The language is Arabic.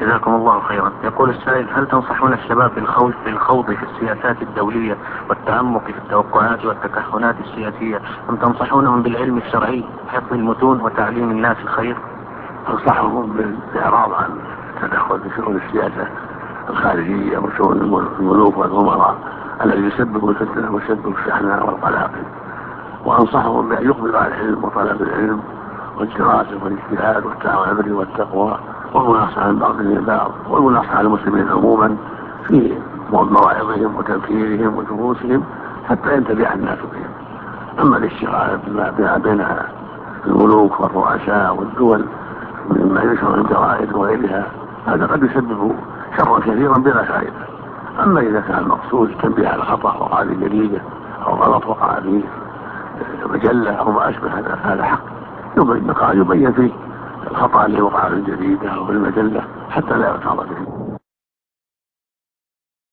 جزاكم الله خيرا. يقول السائل هل تنصحون الشباب بالخوض بالخوض في السياسات الدولية والتعمق في التوقعات والتكهنات السياسية؟ أم تنصحونهم بالعلم الشرعي حفظ المتون وتعليم الناس الخير؟ أنصحهم بالإعراض عن التدخل في شؤون السياسة الخارجية وشؤون الملوك والأمراء الذي يسبب الفتنة ويسبب الشحناء والقلاقل وأنصحهم بأن يقبلوا على العلم وطلب العلم والدراسة والاجتهاد والتعاون والتقوى والمناصحة بعضهم البعض والمناصحة على المسلمين عموما في مواعظهم وتذكيرهم ودروسهم حتى ينتبه الناس بهم. أما الاشتغال بما بين الملوك والرؤساء والدول مما ينشر من الجرائد وغيرها هذا قد يسبب شرا كثيرا بلا فائدة. أما إذا كان المقصود التنبيه على خطأ وقع في جريده أو غلط وقع في مجلة أو ما أشبه هذا هذا حق. يبين فيه الخطا اللي وقع في الجريده أو في المجلة حتى لا يعترض به